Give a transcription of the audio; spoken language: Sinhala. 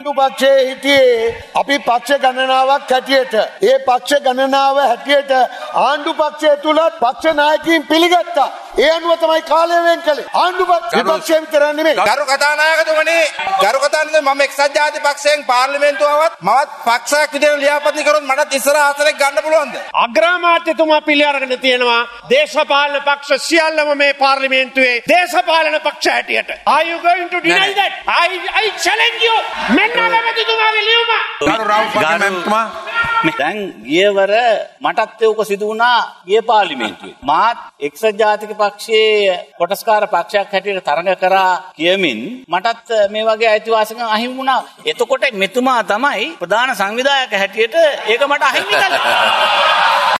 ආණ්ඩු පක්ෂයේ හිටියේ අපි පක්ෂ ගණනාවක් හැටියට ඒ පක්ෂ ගණනාව හැටියට ආණ්ඩු පක්ෂය තුලත් පක්ෂ නායකයින් පිළිගත්තා. ඒ අනුව තමයි කාලය වෙන් කළේ. ආණ්ඩු පක්ෂ විපක්ෂය විතර නෙමෙයි. ගරු කතානායකතුමනි ගරු කතානායකතුමනි මම එක්සත් ජාතික පක්ෂයෙන් පාර්ලිමේන්තුවවත් මමත් පක්ෂයක් විදිහට ලියාපදිංචි කරොත් මටත් ඉස්සර ආසනයක් ගන්න පුළුවන්ද? අග්‍රාමාත්‍යතුමා පිළි අරගෙන තියෙනවා දේශපාලන පක්ෂ සියල්ලම මේ පාර්ලිමේන්තුවේ දේශපාලන පක්ෂ හැටියට. Are you going to deny that? I I challenge you. මෙන්න අගමැතිතුමාගේ ලියුම. ගරු රවුල් පක්ෂමැතිතුමා දැන් ගියවර මටත් ඒක සිදු වුණා ගිය පාර්ලිමේන්තුවේ. මාත් එක්සත් ජාතික පක්ෂයේ කොටස්කාර පක්ෂයක් හැටියට තරඟ කරා කියමින් මටත් මේ වගේ අයිතිවාසිකම් අහිමි වුණා. එතකොට මෙතුමා තමයි ප්‍රධාන සංවිධායක හැටියට ඒක මට අහිමි කළේ.